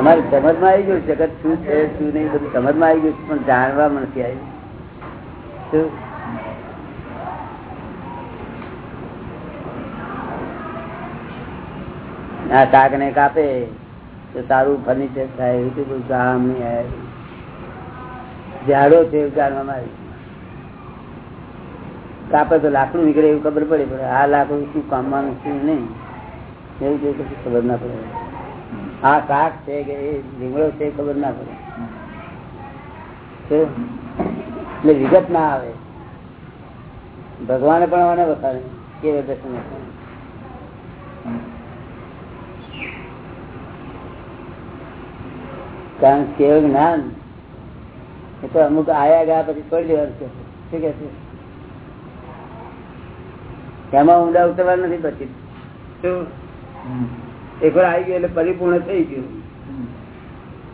અમારી સમજમાં આવી ગયું જગત શું છે, શું નહીં, બધું સમજમાં આવી ગયું પણ જાણવા નથી આવ્યું? આ શાક ને કાપે, તો સારું ફર્નિચર થાય, એવું બધું કામ નહીં આવે. ઝાડો છે એવું જાણવામાં આવ્યું કાપે તો લાકડું નીકળે, એવું ખબર પડે, પણ આ લાકડું શું કામવાનું, શું નહીં? એવું કશું ખબર ના પડે. આ શાક છે કે એ લીમડો છે ખબર ના પડે. એટલે વિગત ના આવે. ભગવાને પણ મને બતાવે કેવા દર્શન કારણ કે કેવું જ્ઞાન? એ તો અમુક આયા ગયા પછી છોડી દેવાનું છે. શું કે છે? એમાં ઊંડા ઉતરવા નથી પછી. શું? એક વાર આવી ગયું એટલે પરિપૂર્ણ થઈ ગયું.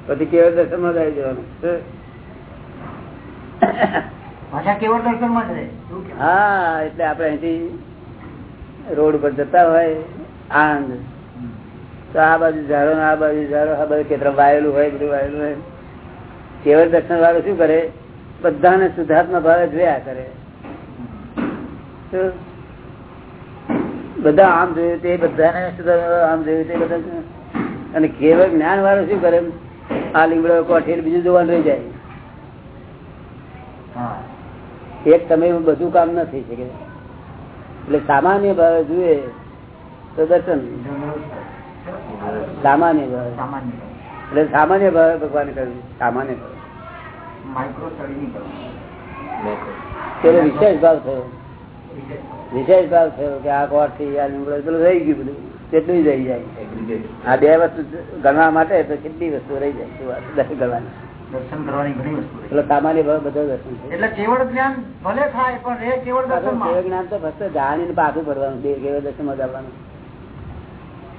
પછી કેવળ દર્શનમાં જ આવી જવાનું? હા એટલે આપડે અહીંથી રોડ પર જતા હોય આનંદ તો આ બાજુ ઝાડો ને આ બાજુ ઝાડો આ બાજુ ખેતર વાયેલું હોય બધું વાયેલું હોય. કેવળ દર્શન વાળો શું કરે? બધાને સુધાર્થમાં ભાવે જોયા કરે. શું? બધા આમ જોયું તે બધાને આમ જોયું તે બધા અને કેવળ જ્ઞાન વાળો શું કરે? આ લીમડો કોઠીર બીજું જોવાનું રહી જાય. હા. એક તમે બધું કામ ન થઈ શકે. એટલે સામાન્ય ભાવે જુએ તો દર્શન. સામાન્ય ભાવે. એટલે સામાન્ય ભાવે ભગવાન કહ્યું. સામાન્ય ભાવે. પેલો વિશેષ ભાવ થયો. વિશેષ ભાવ થયો કે આ કોટથી આ લીમડો પેલું રહી ગયું બધું. કેટલું રહી જાય? આ બે વસ્તુ ગણવા માટે તો કેટલી વસ્તુ રહી જાય? દર્શન કરવાની દર્શન કરવાની ઘણી વસ્તુ રહી. સામાન્ય ભાવ બધો દર્શન એટલે કેવળ જ્ઞાન ભલે થાય પણ એ કેવળ દર્શન કેવળ જ્ઞાન તો ફક્ત જાણીને પાછું ભરવાનું બે કેવળ દર્શનમાં જવાનું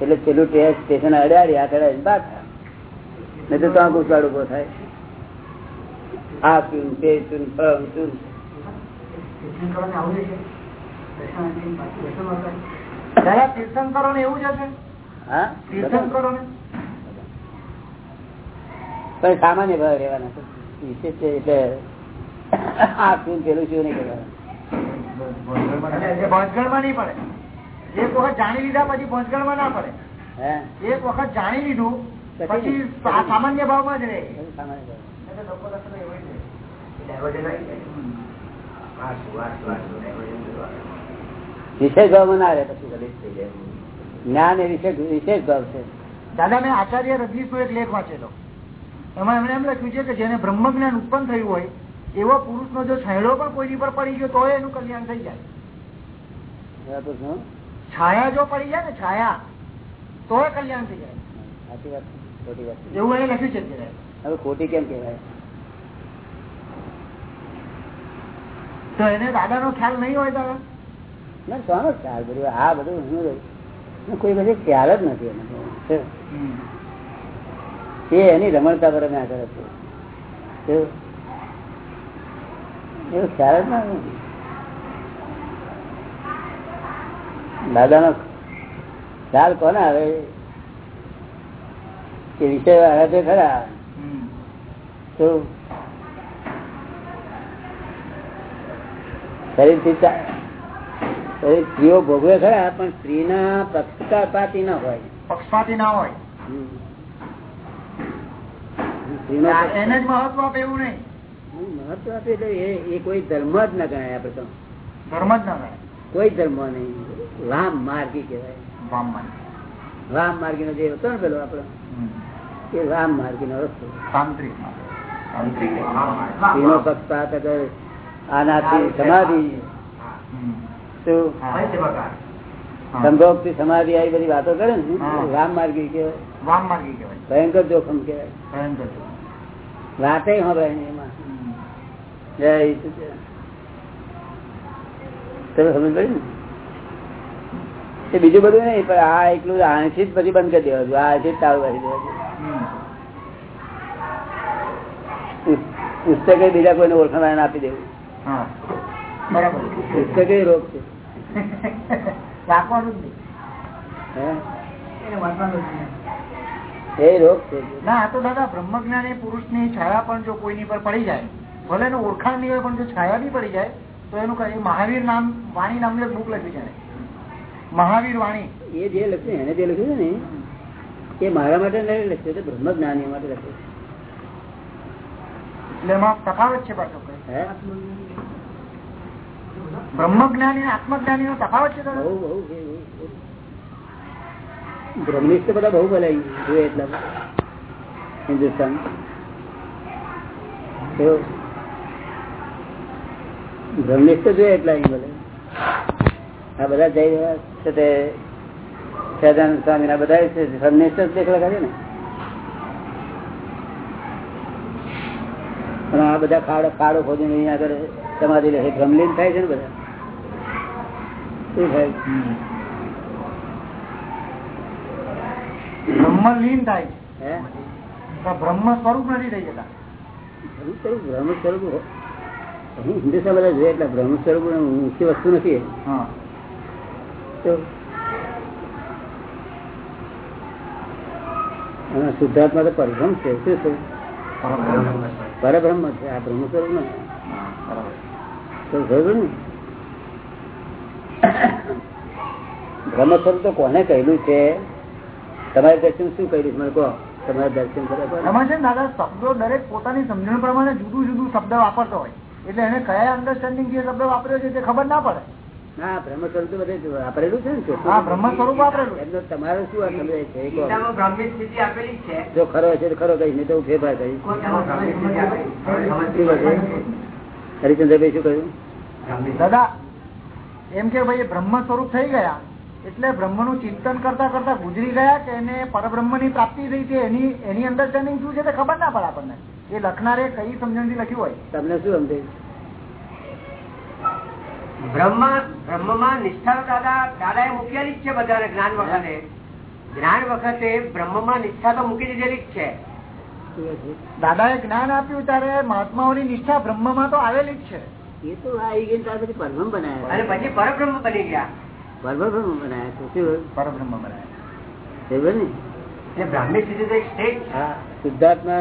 એટલે પેલું ટેસ્ટ સ્ટેશન અડાડી આ ચડાડી પાછા. નહીં તો ત્યાં ગુસ્સાડ ઊભો થાય. આ શું તે શું ફળ શું પણ સામાન્ય ભાવ રેવાના વિશેષ છે એટલે આ શું પેલું શું નહીં કરવાનું નહીં પડે. એક વખત જાણી લીધા પછી ભોજગણમાં ના પડે. હે? એક વખત જાણી લીધું પછી સામાન્ય ભાવમાં જ રહે. સામાન્ય ભાવ. ભાવ રહે. વિશેષ ભાવમાં ના રહે પછી જ્ઞાન એ વિશેષ ભાવ છે. દાદા મેં આચાર્ય રજનીશ નો એક લેખ વાંચેલો. એમાં એમણે એમ લખ્યું છે કે જેને બ્રહ્મ જ્ઞાન ઉત્પન્ન થયું હોય એવો પુરુષ નો જો છેડો પણ કોઈની પર પડી ગયો તો એનું કલ્યાણ થઈ જાય. છાયા જો પડી જાય ને છાયા તો કલ્યાણ થઈ જાય. સાચી વાત ખોટી વાત. એવું એને લખ્યું છે હવે ખોટી કેમ કહેવાય? તો એને દાદા નો ખ્યાલ નહીં હોય દાદા? ના શાનો ખ્યાલ બધું? આ બધું શું રહ્યું? કોઈ બધી ખ્યાલ જ નથી એને. એ એની રમણતા પર કરે છે. શું? એવો ખ્યાલ જ ના દાદાનો ખ્યાલ કોને આવે? કે વિષય આવે છે ખરા. તો શરીરથી સ્ત્રીઓ ભોગવે ખરા પણ સ્ત્રીના પક્ષપાતી ના હોય. પક્ષપાતી ના હોય. મહત્વ આપે એવું નહીં. મહત્વ આપે એટલે એ કોઈ ધર્મ જ ના ગણાય આપડે તો. ધર્મ જ ના ગણાય. કોઈ ધર્મ નહીં. રામ માર્ગી કેવાય રામ માર્ગી. નો જે હતો ને પેલો આપડો એ રામ માર્ગી. નો રસ્તો સ્ત્રીનો પક્ષપાત આનાથી સમાધિ સંભોગથી સમાધિ આવી બધી વાતો કરે ને. રામ માર્ગી કેવાય વામ માર્ગી કેવાય ભયંકર જોખમ કેવાય ભયંકર. વાતે હવે એમાં. જય તમે સમજ પડી ને? એ બીજું બધું નહીં પણ આ એકલું આણથી જ પછી બંધ કરી દેવાનું આ આણથી જ ચાલુ કરી દેવા જોઈએ. પુસ્ત- પુસ્તકે બીજા કોઈને ઓળખાણ આપી દેવું. હા. બરાબર. પુસ્તકે રોગ છે. રાખવાનું જ નહીં. હે? એને વાંચવાનું જ નહીં. એ રોગ છે. ના તો દાદા બ્રહ્મજ્ઞાની પુરુષની છાયા પણ જો કોઈની પર પડી જાય ભલે એનું ઓળખાણ નહીં હોય પણ જો છાયા બી પડી જાય તો એનું કઈ મહાવીર નામ વાણી નામની બુક લખી જાય મહાવીર વાણી. એ જે લખ્યું એને જે લખ્યું છે ને એ મારા માટે નહીં લખ્યું છે બ્રહ્મ જ્ઞાની માટે લખ્યું છે. એટલે એમાં તફાવત છે પાછો કઈ. હે બ્રહ્મજ્ઞાની અને નો તફાવત છે દાદા બહુ બહુ છે, બહુ. બ્રહ્મનિષ્ઠ બધા બહુ બોલાય જોઈએ એટલા હિન્દુસ્તાન બ્રહ્મનિષ્ઠ જોઈએ એટલા અહીં બોલે આ બધા જઈ રહ્યા છે તે સહજાનંદ સ્વામી ના બધા છે બ્રહ્મનિષ્ઠ દેખલા કરે ને પણ આ બધા ખાડો ખાડો ખોદીને અહીંયા આગળ સમાધિ લે ભ્રમલીન થાય છે ને બધા? શું થાય? બ્રહ્મ લીન થાય હે? બ્રહ્મ સ્વરૂપ નથી થઈ જતા. બ્રહ્મ સ્વરૂપ હો- અહીં હિન્દુસ્તાન બધા જોઈએ એટલે બ્રહ્મ સ્વરૂપ મુખ્ય વસ્તુ નથી શુદ્ધાત્મા તો પરબ્રહ્મ છે શું છે? પરબ્રહ્મ છે. આ બ્રહ્મ સ્વરૂપ નથી. તો બરોબર ને? બ્રહ્મ તો કોને કહેલું છે? તમારે દર્શન શું કહ્યું છે મને કહો. તમારે દર્શન કર્યા એમાં છે દાદા શબ્દો દરેક પોતાની સમજણ પ્રમાણે જુદું જુદું શબ્દ વાપરતો હોય. એટલે એને કયા અન્ડરસ્ટેન્ડિંગ જે શબ્દ વાપર્યો છે તે ખબર ના પડે. ના બ્રહ્મ સ્વરૂપ તો બધે વાપરેલું છે ને. હા, બ્રહ્મ સ્વરૂપ વાપરેલું. એમનો તમારો શું અર્થ છે? જ છે. જો ખરો છે ખરો કહીશ નહીં તો હું ફેરફાર કહીશ હરિચંદ્રભાઈ શું કહ્યું? દાદા એમ કે ભાઈ બ્રહ્મ સ્વરૂપ થઈ ગયા એટલે બ્રહ્મનું ચિંતન કરતા કરતા ગુજરી ગયા કે એને પરબ્રહ્મની પ્રાપ્તિ થઈ છે એની એની અન્ડરસ્ટેન્ડિંગ શું છે તે ખબર ના પડે આપણને. એ લખનારે કઈ સમજણથી લખ્યું હોય? તમને શું સમજાય બ્રહ્મમાં નિષ્ઠા દાદા એ મૂકેલી જ છે બધાને જ્ઞાન વખતે. જ્ઞાન વખતે બ્રહ્મમાં નિષ્ઠા તો મૂકી દીધેલી જ છે. શું એ જ્ઞાન આપ્યું ત્યારે મહાત્માઓની નિષ્ઠા બ્રહ્મમાં તો આવેલી જ છે. એ તો આવી ગઈ ત્યાર પછી પરબ્રહ્મ બનાયા અને પછી પરબ્રહ્મ બની ગયા. પરબ્રહ્મ બનાયા છે. શું? પરબ્રહ્મ બનાવે ને?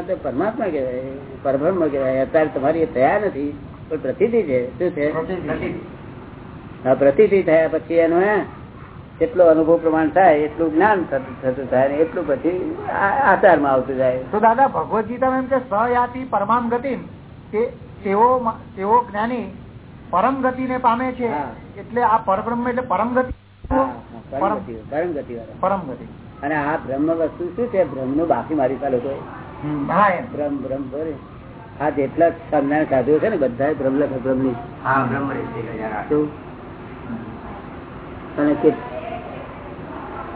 તો પરમાત્મા કહેવાય પરબ્રહ્મ કહેવાય. અત્યારે તમારી તૈયાર નથી પણ પ્રતિથી છે. શું છે. પ્રતિથી થયા પછી એનો હે, જેટલો અનુભવ પ્રમાણ થાય એટલું જ્ઞાન થતું થાય ને એટલું પછી આ- આચારમાં આવતું જાય. તો દાદા ભગવદ ગીતામાં એમ કે સયાતિ પરમામ ગતિ તેઓ તેઓ જ્ઞાની પરમ ગતિને પામે છે. એટલે આ પરબ્રહ્મ એટલે પરમ ગતિ. પરમ ગતિ પરમ ગતિ ગતિ. અને આ બ્રહ્મ વસ્તુ શું છે? બ્રહ્મનું બાકી મારી પાસે લોકો બ્રહ્મ બ્રહ્મ બોલે. આ જેટલા સંજ્ઞાન સાધુઓ છે ને બધા બ્રહ્મ બ્રહ્મની? અને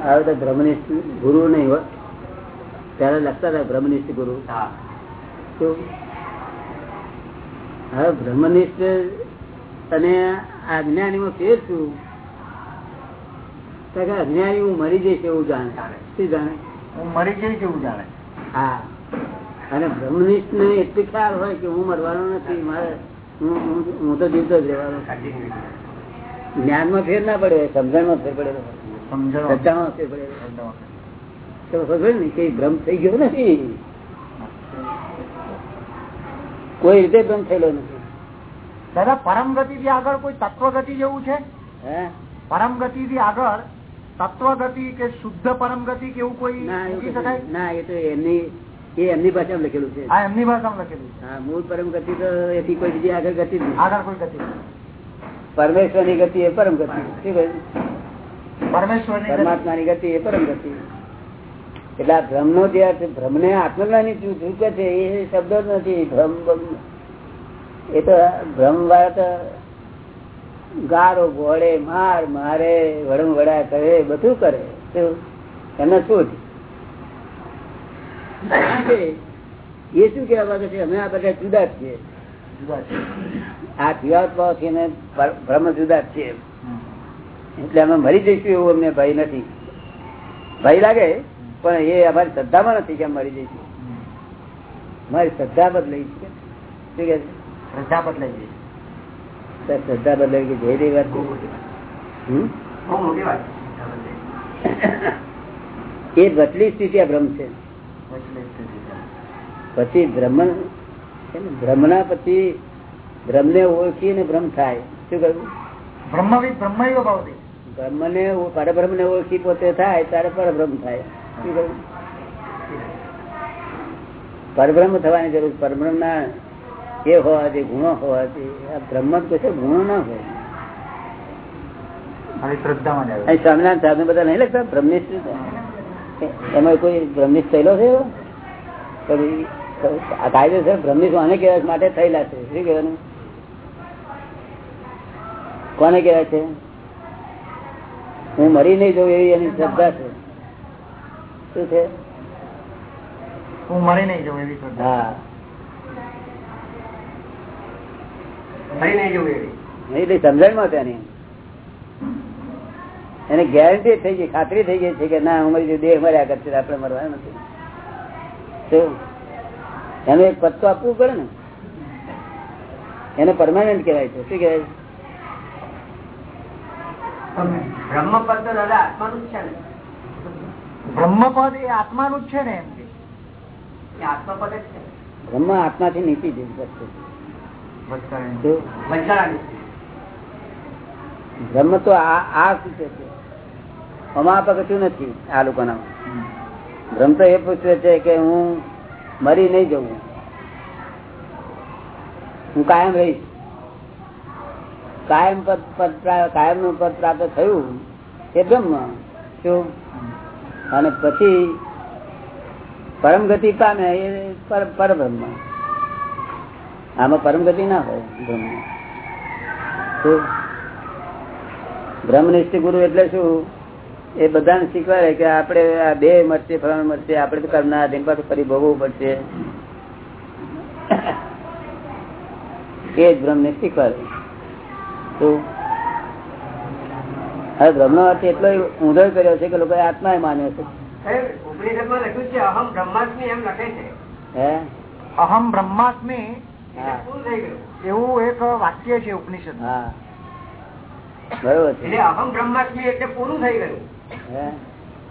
હવે તો બ્રહ્મનિષ્ઠ ગુરુ નહીં હોય. ત્યારે લખતા હતા બ્રહ્મનિષ્ઠ ગુરુ. હા. હવે બ્રહ્મનિષ્ઠ અને અજ્ઞાનીમાં ફેર છું કે અજ્ઞાની હું મરી જઈશ એવું જાણે. શું જાણે? હું મરી જઈશ એવું જાણે. હા. અને બ્રહ્મનિષ્ઠ ને એટલી ખ્યાલ હોય કે હું મરવાનો નથી. મારે હું- તો જીવતો જ રહેવાનો જ્ઞાન જ્ઞાનમાં ફેર ના પડ્યો હોય, સમજણમાં ફેર પડેલો ને ભ્રમ થઈ ગયો નથી. કોઈ રીતે ભ્રમ થયેલો નથી. દાદા પરમ ગતિ થી આગળ કોઈ તત્વ ગતિ જેવું છે? પરમ ગતિ થી આગળ તત્વ ગતિ કે શુદ્ધ પરમ ગતિ કે એવું કોઈ ના. ના એ તો એમની એ એમની ભાષામાં લખેલું છે. હા એમની ભાષામાં લખેલું હા મૂળ પરમ ગતિ તો એથી કોઈ બીજી આગળ ગતિ આગળ કોઈ ગતિ નથી. પરમેશ્વરની ગતિ એ પરમ ગતિ શું પરમેશ્વરની ગતિ. એ પરમ ગતિ એટલે આ ભ્રમ નો જે અર્થ ભ્રમ ને આત્મજ્ઞાની ચૂકે છે એ શબ્દ જ નથી ભ્રમ. એ તો ભ્રમ વાળા તો ગારો ઘોડે માર મારે વડમ વડા કરે બધું કરે એને શું છે? એ શું કેવા માંગે છે અમે આ બધા જુદા જ છીએ છે. આ જીવાત્માઓ થી ભ્રમ જુદા જ છીએ. એટલે અમે મરી જઈશું એવું અમને ભય નથી. ભય લાગે પણ એ અમારી શ્રદ્ધામાં નથી કે મરી જઈશું. મારી શ્રદ્ધા બદલાઈ છે. શું કે શ્રદ્ધા બદલાઈ ગઈ. શ્રદ્ધા બદલાઈ ગઈ વાત વાત. એ વચલી સ્થિતિ આ ભ્રમ છે. પછી બ્રહ્મ ના પછી ભ્રમને ઓળખી ને બ્રહ્મ થાય. શું કહ્યું? બ્રહ્મવિદ બ્રહ્મૈવ ભવતી. બ્રહ્મને પરબ્રહ્મ ને ઓળખી પોતે થાય ત્યારે પરબ્રહ્મ થાય. પરબ્રહ્મ થવાની જરૂર પરબ્રહ્મ ના એ હોવા જોઈએ ગુણો હોવા જોઈએ આ બ્રહ્મ જ કશે ગુણો ના હોય. સ્વામિનારાયણ સાહેબ બધા નહીં બ્રહ્મનિષ્ઠ એમાં કોઈ બ્રહ્મનિષ્ઠ થયેલો છે એવો? કાયદેસર બ્રહ્મનિષ્ઠ આને માટે થયેલા છે. શું કહેવાનું? કોને કહેવાય છે? હું મરી નહીં જઉં એવી એની શ્રદ્ધા છે. શું છે? હું મરી નહીં જવું એવી શ્રદ્ધા. હા. જવું એને ગેરંટી થઈ ગઈ ખાતરી થઈ ગઈ છે કે ના અમારી દેહ મર્યા કરશે આપડે મરવા નથી. એને એનું એક પત્તો આપવું પડે ને. એને પરમાનન્ટ કહેવાય છે. શું કહેવાય? બ્રહ્મ પદ તો દાદા આત્માનું જ છે ને. બ્રહ્મપદ એ આત્માનું જ છે ને એમ કે. આત્મપદ જ છે. બ્રહ્મ આત્માથી? વંચારાની બ્રહ્મ તો આ આ સૂચે છે અમા પગથ્યું નથી આ લોકોના? બ્રહ્મ ભ્રમ તો એ પૂછવે છે કે હું મરી નહીં જવું. હું કાયમ રહીશ. કાયમ પદ કાયમનું પદ પ્રાપ્ત થયું એ બ્રહ્મ. શું? અને પછી પરમ ગતિ પામે એ પર પરબ્રહ્મ. આમાં પરમ ગતિ ના હોય, બ્રહ્મ. બ્રહ્મનિષ્ઠ ગુરુ એટલે શું? એ બધાને શીખવાડે કે આપણે આ બે મળશે ફરણ મળશે, આપણે તો કરના દિન પાસે ફરી ભોગવવું પડશે. એ જ બ્રહ્મને શીખવાડે. હવે બ્રહ્મનો અર્થ એટલો ઊંધો કર્યો છે કે લોકો આત્મા માન્યો છે. સાહેબ, ઉપનિષદમાં લખ્યું છે અહમ બ્રહ્માસ્મી એમ લખે અહમ બ્રહ્માસ્મિ એટલે હા. પૂરું થઈ ગયું? એવું એક વાક્ય છે ઉપનિષદ હા. બરોબર છે. અહમ બ્રહ્માસ્મી એટલે પૂરું થઈ ગયું. હે?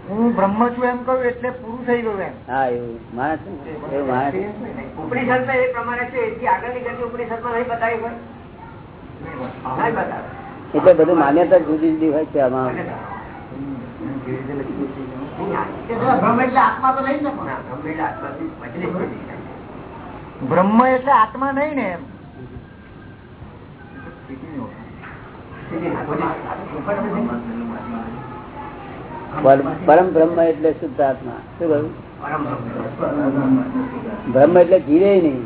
હું બ્રહ્મ છું એમ કહ્યું એટલે પૂરું થઈ ગયું એમ. હા એવું માણસ ને, એવું માણસ ઉપનિષદ એ પ્રમાણે છે એથી આગળની ગતિ નહીં બતાવી હોય. નહીં બતાવે એટલે બધું માન્યતા જુદી જુદી હોય છે આમાં. બ્રહ્મ એટલે આત્મા તો નહીં ને એમ. પરમ બ્રહ્મ એટલે શુદ્ધ આત્મા. શું કહ્યું? બ્રહ્મ. બ્રહ્મ એટલે જીવે નહીં.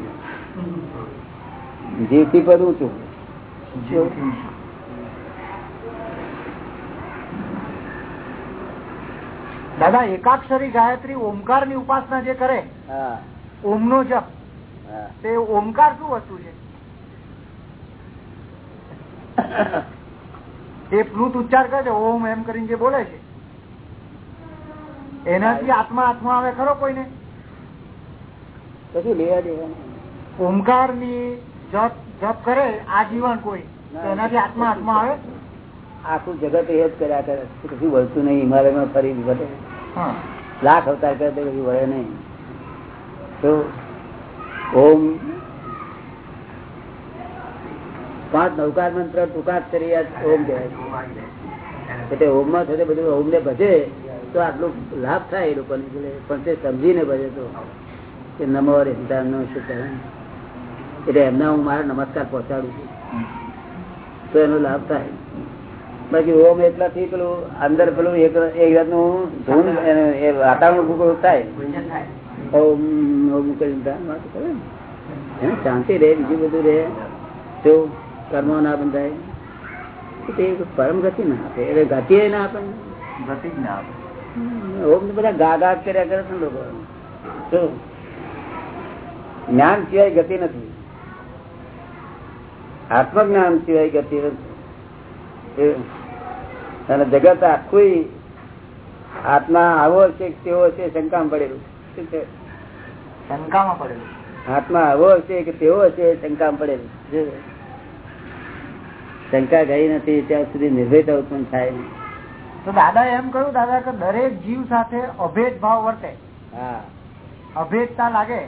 જીવથી પર ઊંચું. દાદા એકાક્ષરી ગાયત્રી ઓમકારની ઉપાસના જે કરે ઓમ નો જપ તે ઓમકાર શું વસ્તુ છે? એ પ્લુત ઉચ્ચાર કરે છે ઓમ એમ કરીને જે બોલે છે. એનાથી આત્મા આત્મા આવે ખરો કોઈને? કશું લેવા દેવા નહીં. ઓમકારની જપ જપ કરે આ જીવન કોઈ. એનાથી આત્મા આત્મા આવે. આખું જગત એ જ કર્યા કરે. કશું વળતું નહીં હિમાલયમાં ફરી વધે લાખ અવતાર કરે તો કશું વળે નહીં. તો ઓમ પાંચ નૌકાર મંત્ર ટૂંકા જ કરી ઓમ કહેવાય એટલે ઓમમાં થશે બધું ઓમ ને ભજે તો આટલો લાભ થાય એ લોકોને. પણ તે સમજીને ભજે તો. કે નમો હિંદા નો એટલે એમના હું મારા નમસ્કાર પહોંચાડું છું. તો એનો લાભ થાય. બાકી ઓમ એટલાથી પેલું અંદર પેલું એક જાતનું ધૂન એ વાતાવરણ ઉભું થાય. ઓમ ઓમ કરીને. એને શાંતિ રહે બીજું બધું રહે. જો કર્મો ના બંધાય તે પરમ ગતિ ના આપે. એટલે ગતિ ના આપે. ગતિ જ ના આપે. ઓમ બધા ગા ગા કર્યા કરે છે લોકો. જ્ઞાન સિવાય ગતિ નથી. આત્મજ્ઞાન સિવાય ગતિ અને જગત આખું આત્મા આવો છે તેવો છે શંકામાં પડેલું. શું છે? શંકામાં પડેલું. આત્મા આવો છે કે તેવો છે શંકામાં પડેલું. શંકા ગઈ નથી ત્યાં સુધી નિર્ભયતા ઉત્પન્ન થાય તો દાદા એમ કહ્યું દાદા કે દરેક જીવ સાથે અભેદ ભાવ વર્તે. હા. અભેદતા લાગે.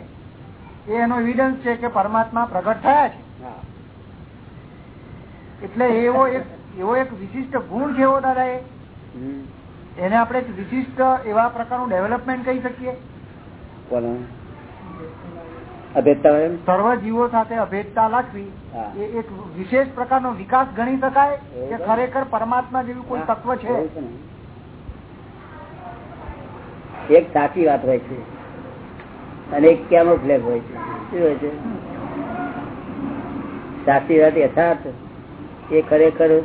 એ એનો એવિડન્સ છે કે પરમાત્મા પ્રગટ થયા છે. હા. એટલે એવો એક એવો એક વિશિષ્ટ ગુણ છે એવો દાદા એ એને આપણે વિશિષ્ટ એવા પ્રકારનું ડેવલપમેન્ટ કહી શકીએ. સર્વજીવો અભેદતા સર્વ જીવો સાથે અભેદતા રાખવી. એ એક વિશેષ પ્રકારનો વિકાસ ગણી શકાય કે ખરેખર પરમાત્મા જેવું કોઈ તત્વ છે. એક સાચી વાત હોય છે. અને એક કેમો ફ્લેગ હોય છે. શું હોય છે? સાચી વાત યથાર્થ? એ ખરેખર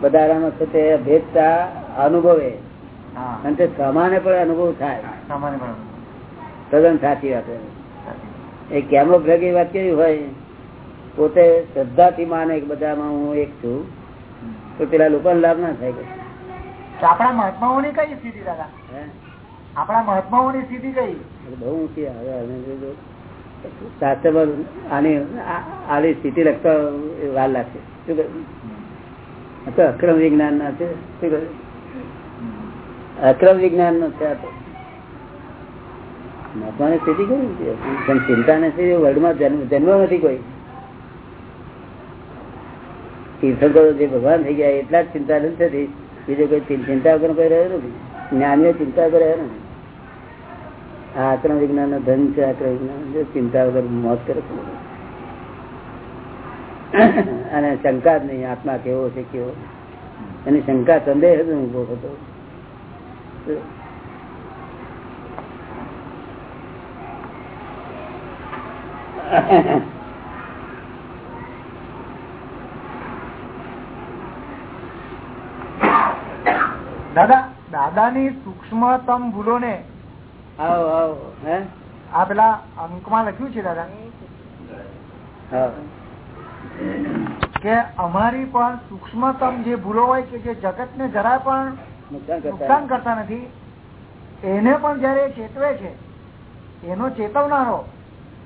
બધામાં છે તે ભેદતા અનુભવે. અને તે સમાને પણ અનુભવ થાય. તદ્દન સાચી વાત એ કેમોફ્લેગ ભેગી વાત કેવી હોય? પોતે શ્રદ્ધાથી માને બધામાં હું એક છું. તો પેલા લોકોને લાભ ના થાય આપણા મહાત્માઓની કઈ સ્થિતિ દાદા? આપણા મહાત્માઓની સ્થિતિ કઈ? બહુ ઊંચી આવે શાસ્ત્રમાં આની સ્થિતિ લખતા વાર લાગશે. શું? તો અક્રમ વિજ્ઞાન ના છે. શું? અક્રમ વિજ્ઞાન નો છે આ સ્થિતિ કેવી પણ ચિંતા નથી વર્લ્ડમાં જન્મ જન્મ નથી કોઈ. તીર્થંકરો જે ભગવાન થઈ ગયા, એટલા જ ચિંતા નથી થતી. બીજું કોઈ ચિંતા વગર કોઈ રહ્યો નથી. જ્ઞાનીઓ ચિંતા કરે ને આક્રમ વિજ્ઞાન નો ધન છે આક્રમ વિજ્ઞાન ચિંતા વગર મોત કરે. અને શંકા જ નહીં, આત્મા કેવો છે, કેવો એની શંકા સંદેહ જ ઊભો થતો. દાદા, દાદાની સૂક્ષ્મતમ ભૂલોને આવો આવો હે? આ પેલા અંકમાં લખ્યું છે દાદા? કે અમારી પણ સૂક્ષ્મતમ જે ભૂલો હોય કે જે જગત ને જરા પણ નુકસાન કરતા નથી. એને પણ જયારે ચેતવે છે એનો ચેતવનારો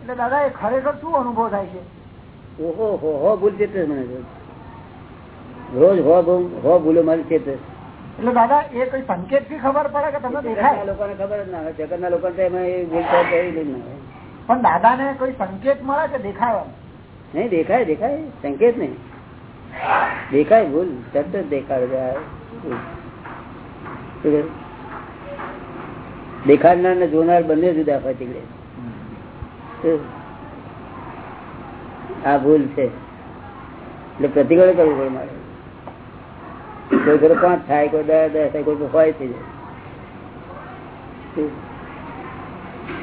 એટલે દાદા એ ખરેખર શું અનુભવ થાય છે? ઓહો હો હો ભૂલ ચેતવે મને રોજ. હો ભૂલ હો ભૂલો મારી ચેતે એટલે દાદા એ કોઈ સંકેતથી ખબર પડે કે તમને દેખાય? લોકોને ખબર જ ના હોય. ના હોય. પણ દાદા ને કોઈ સંકેત મળે કે દેખાય? નહીં દેખાય દેખાય. સંકેત નહીં. દેખાય ભૂલ. તરત જ દેખાડે? દેખાડનાર ને જોનાર બંને જુદા હોય તીકડે? આ ભૂલ છે. એટલે પ્રતિકળ કરવું પડે મારે. કોઈ ઘરે પાંચ થાય કોઈ દસ દસ થાય કોઈ હોય થઈ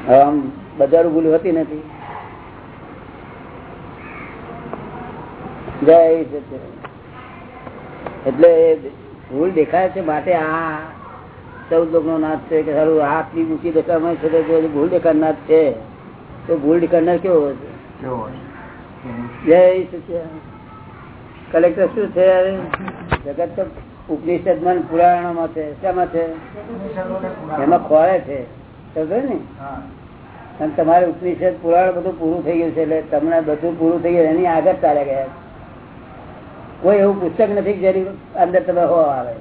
જાય આમ બજારું ભૂલ હોતી નથી જય. એટલે ભૂલ દેખાય છે માટે આ ચૌદ લોક નો નાથ છે કે સારું આટલી ઊંચી દશામાં છે તો ભૂલ દેખાડનાર છે તો ભૂલ દેખાડનાર કેવો જય સચિદાનંદ. કલેક્ટર શું છે? જગત તો ઉપનિષદમાં ને પુરાણોમાં છે. શામાં છે? એમાં ખોળે છે. ને? અને તમારે ઉપનિષદ, પુરાણ બધું પૂરું થઈ ગયું છે એટલે તમને બધું પૂરું થઈ ગયું એની આગળ ચાલે ગયા કોઈ એવું પુસ્તક નથી કે જેની અંદર તમે હો આવે.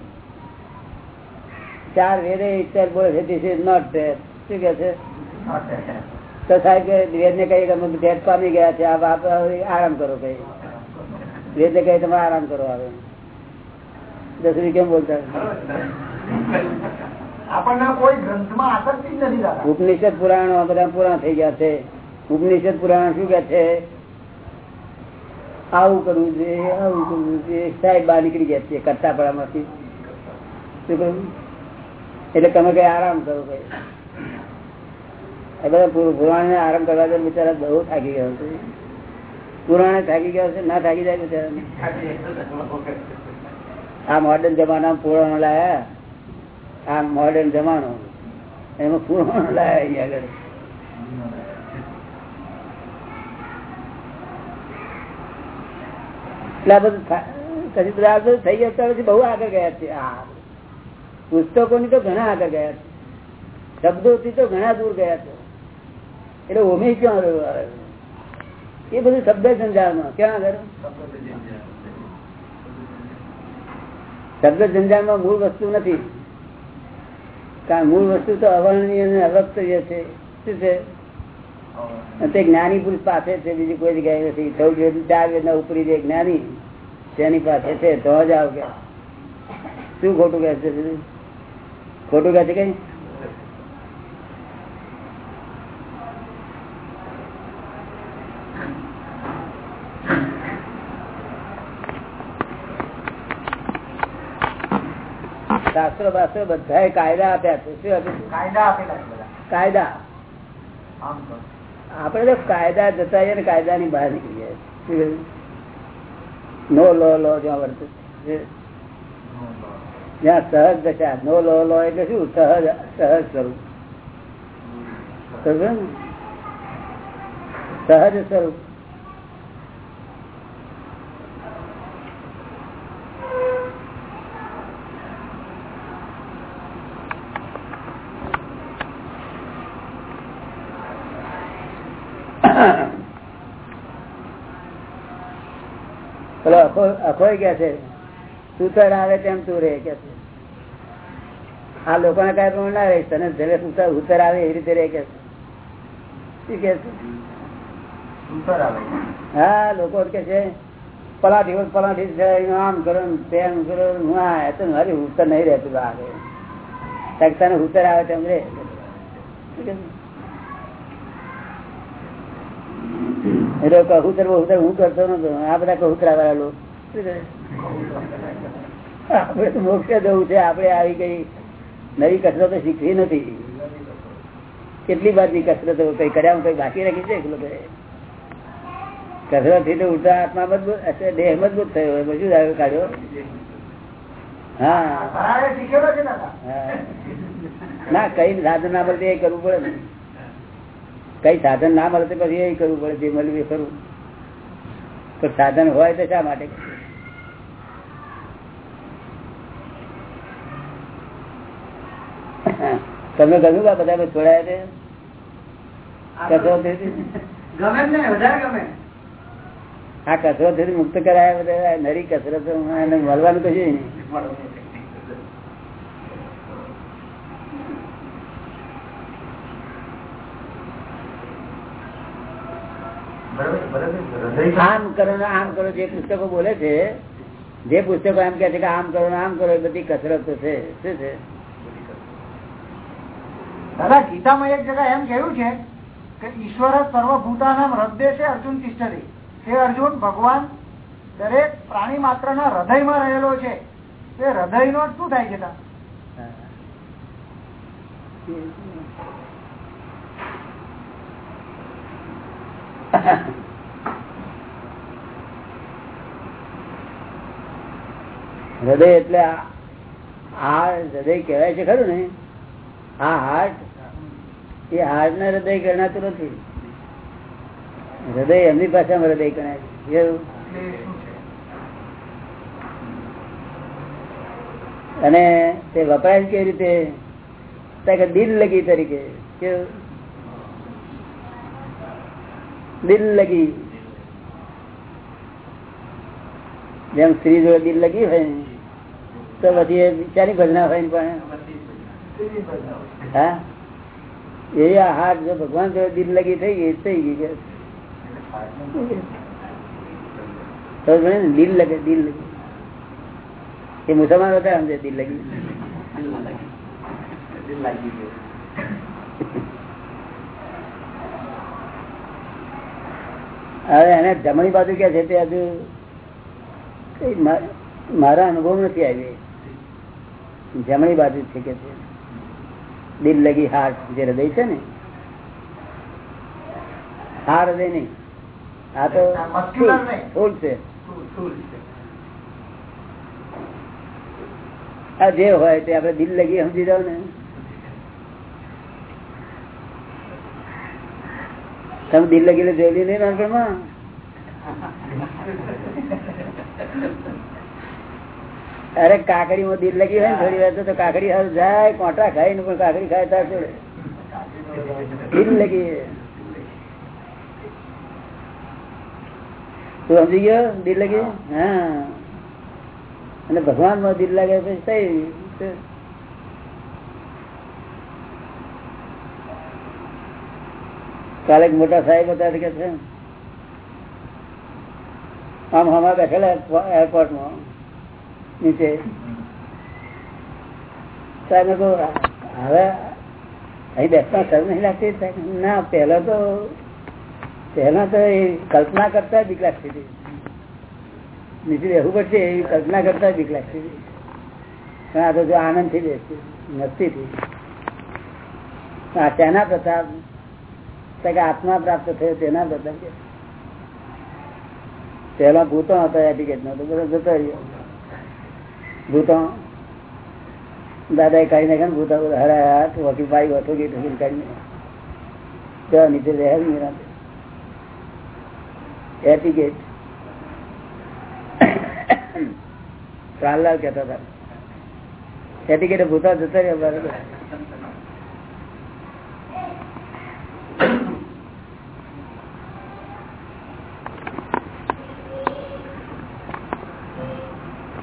ચાર વેદે ઈશ્વર બોલે છે, this ઇઝ નોટ there. શું કે છે? તો સાહેબ કે વેદ ને કઈ તમે ડેટ પામી ગયા છે. આરામ કરો કઈ વેદ જગ્યાએ તમે આરામ કરો આવે દસરી કેમ બોલતા? ઉપનિષદ પુરાણો બધા પુરાણ થઈ ગયા છે. ઉપનિષદ પુરાણ શું કે છે? આવું કરવું જોઈએ આવું કરવું જોઈએ. સાહેબ બહાર નીકળી ગયા છે કરતા માંથી શું કહ્યું? એટલે તમે કઈ આરામ કરો કઈ? એ બધા પુરાણ ને આરામ કરવા દે બિચારા બહુ થાકી ગયા છે. પુરાણે થાકી ગયા છે ના થાકી જાય બિચારા આ મોડર્ન જમાના પુરાણો લાયા. આ મોડર્ન જમાનો. એમાં પુરાણો લાયા અહીંયા આગળ. એટલે આ બધું કદી બધા આ થઈ ગયા પછી બહુ આગળ ગયા છે. આ પુસ્તકોની તો ઘણા આગળ ગયા છે. શબ્દોથી તો ઘણા દૂર ગયા છે. એટલે ઓમી ક્યાં રહ્યો? એ બધું શબ્દ સંજાળમાં ક્યાં આગળ? શબ્દ સંજાળમાં મૂળ વસ્તુ નથી. કારણ મૂળ વસ્તુ તો અવર્ણનીય અને અવક્તવ્ય છે. શું છે? તે જ્ઞાની પુરુષ પાસે છે બીજી કોઈ જગ્યાએ નથી. ચૌદ વેદ ચાર વેદના ઉપરી જે જ્ઞાની તેની પાસે છે. તો જ આવ કે. શું ખોટું કહે છે ખોટું કહે છે કઈ શાસ્ત્રો બાસ્ત્રો બધા કાયદા આપ્યા છે. શું આપ્યું કાયદા આપેલા કાયદા. આપડે તો. કાયદા જતા જઈએ ને કાયદાની બહાર નીકળી જાય નો લો લો જ્યાં વર્ત. જ્યાં સહજ દશા નો લો લો એટલે શું? સહજ સહજ સ્વરૂપ. સહજ સ્વરૂપ. પેલો અખોઈ ગયા છે સૂતર આવે તેમ તું રે કે છે. આ લોકોને કઈ પ્રમાણે ના રહે તને જયારે સૂતર ઉતર આવે એવી રીતે રે કે છે. શું કે છે? ઉત્તર આવે. હા લોકો કે છે પલાઠી હોય પલાઠી છે આમ કરો તેમ કરો ને હું તો મારી ઉત્તર નહીં રહેતું આવે તને ઉત્તર આવે તેમ રે. શું કે છે? એ લોકો કબૂતર બહુતર હું કરતો નતો. આ બધા કહુતરા વાળા લોકો. તો મોક્ષે જવું છે. આપડે આવી કઈ નવી કસરતો શીખવી નથી. કેટલી બાજની કસરતો કઈ કર્યા કઈ બાકી રાખી છે કસરતથી તો ઉઠતા આત્મા મજબૂત દેહ મજબૂત થયો બધું આવ્યો કાઢ્યો. હા. ના કઈ સાધના પર મળે કરવું પડે ને. કઈ સાધન ના મળે તો પછી એ કરવું પડે જે મળ્યું એ કરવું. તો સાધન હોય તો શા માટે? તમને ગમ્યું કે બધા છોડાયા છે? કસરત હા કચરો કસરત મુક્ત કરાયા બધા નરી કસરત એને મળવાનું કશું નહીં. આમ કરો ને આમ કરો જે પુસ્તકો બોલે છે જે પુસ્તકો એમ કે છે કે આમ કરો ને આમ કરો એ બધી કસરત છે. શું છે? દાદા ગીતામાં એક જગા એમ કહ્યું છે કે ઈશ્વર સર્વભૂતાનામ હૃદય છે અર્જુન તિષ્ઠરી. તે અર્જુન ભગવાન દરેક પ્રાણી માત્ર ના હૃદયમાં રહેલો છે. તે હૃદય નો શું થાય છે તા? હૃદય એટલે આ હૃદય કહેવાય છે ખરું ને? આ હાર્ટ એ હાર્ટ ને હૃદય ગણાતું નથી. હૃદય એમની ભાષામાં હૃદય ગણાય છે. અને તે વપરાય કેવી રીતે? દિલ લગી તરીકે. કેવું? દિલ લગી. જેમ સ્ત્રી જોડે દિલ લગી હોય ને, તો પછી એ બિચારી ભજના હોય ને પણ. હા? એ આ હાથ જો ભગવાન જોડે દિલ લગી થઈ ગઈ થઈ ગઈ કે. તો ભણે ને દિલ લગે, દિલ લગી. એ મુસલમાન વધારે સમજે દિલ લગી. હવે એને જમણી બાજુ કે છે તે હજુ કઈ મા- મારા અનુભવ નથી આવી જમણી બાજુ છે કે દિલ લગી હાર્ટ જે હૃદય છે ને. હા હૃદય નહીં. આ તો શું છે? આ જે હોય તે આપડે દિલ લગી સમજી જાવ ને. તમે દિલ લગી જોયેલી નહીં નાનપણમાં? અરે કાકડી માં દિલ લગી હોય ને થોડી વાર તો કાકડી હાલ જાય કોટા ખાય ને પણ કાકડી ખાય તાર જોડે. દીર લગી તું સમજી ગયો? દિલ લગી હા. અને ભગવાનમાં દીર લાગે પછી થઈ કાલે મોટા સાહેબ હતા કે છે આમ હમણાં બેઠેલા એરપોર્ટમાં નીચે. હવે અહીં બેસતા સર નહીં લાગતી? ના, પહેલા તો પહેલા તો એ કલ્પના કરતા બીક લાગતી હતી. નીચે રહેવું પડશે એ કલ્પના કરતા બીક લાગતી હતી. પણ આ તો જો આનંદથી બેસતી મસ્તી થી આ તેના પ્રતાપ? આત્મા પ્રાપ્ત થયો તેના પ્રતાપ પેલા ભૂતો હતા એટિકેટ નો તો બધા જતો રહ્યો. ભૂતો દાદા કાઢી નાખે ભૂતા હરા હાથ, વકીલ ભાઈ હતો ગઈ ઠોકી કાઢી નાખે નીચે રહે જ નહીં એટિકેટ પ્રાહલાલ કહેતા હતા. એટિકેટ ભૂતા જતા રહ્યા બરાબર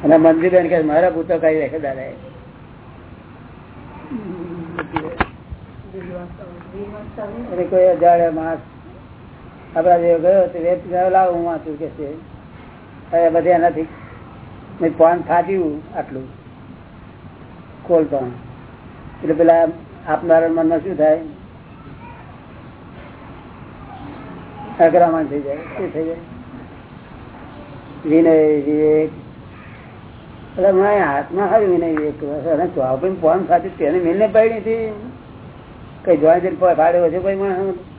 અને મંજુબેન કે મારા પૂતો કઈ રાખે દાદા કોઈ અજાડે માસ આપડા જેવો ગયો લાવ, હું વાંચું કે છે? હવે બધે એનાથી મેં પાન ફાટ્યું આટલું. કોલ પાન. એટલે પેલા આપનારા મનમાં શું થાય? અગ્રામણ થઈ જાય. શું થઈ જાય? વિનય, વિવેક એટલે મારે હાથમાં હારી વિનય વિવેક ચોપડી ફોન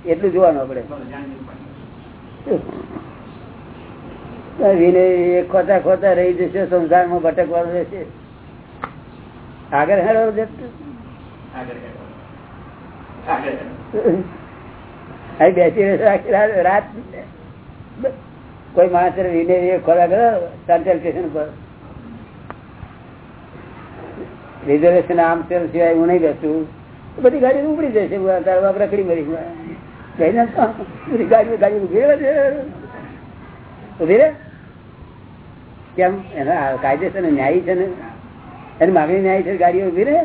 એટલું જોવાનું આપણે. વિનય વિવેક ખોતા ખોતા રહી જશે, સંસારમાં ભટકવાનું રહેશે. આગળ હેડો જતું બેસી રહેશે રાત કોઈ માણસ વિનય વિવેક ખોરાક સેન્ટ્રલ સ્ટેશન પર રિઝર્વેશન આમ તેમ સિવાય હું નહીં બેસું. બધી ગાડી ઉપડી જશે રખડી મરી બધી ગાડી ગાડી ઊભી રહે રે કેમ? એના કાયદેસર ને ન્યાયી છે ને? એની માગણી ન્યાય છે ગાડીઓ ઊભી રહે?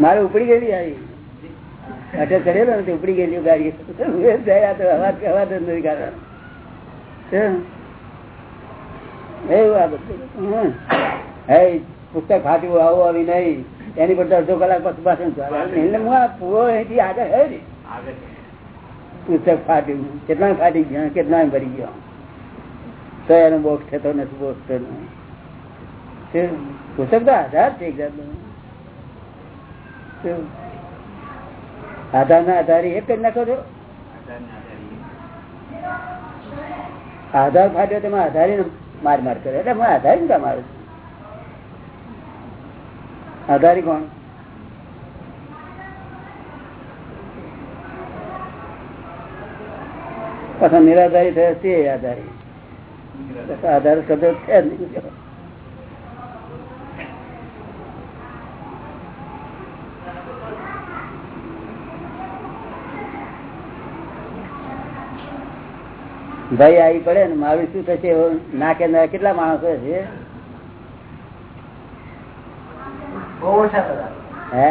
મારે ઉપડી ગયેલી આવી. અટે ચડેલો ને ઉપડી ગયેલી ગાડી હવા તો અવાજ અવાજ જ નથી કાઢવાનો એવું આ બધું. હે પુસ્તક ફાટ્યું આવું આવી નહીં. એની પર અડધો કલાક પછી ભાષણ ચાલે. પૂરો અહીંથી આગળ હે ને. પુસ્તક ફાટ્યું. કેટલા ફાટી ગયા કેટલા ભરી ગયો. તો એનો બોક્સ થતો નથી બોક્સ પુસ્તક તો આધાર છે આધાર ના આધારી એક જ નાખો છો આધાર ફાટ્યો તેમાં આધારી માર માર કરે. એટલે હું આધારી કામ મારું આધારી કોણ? પાછા નિરાધારી થયા તે આધારી. આધાર શબ્દ છે જ નહીં ભાઈ આવી પડે ને મારું શું થશે ના કે કેટલા માણસો છે? હે?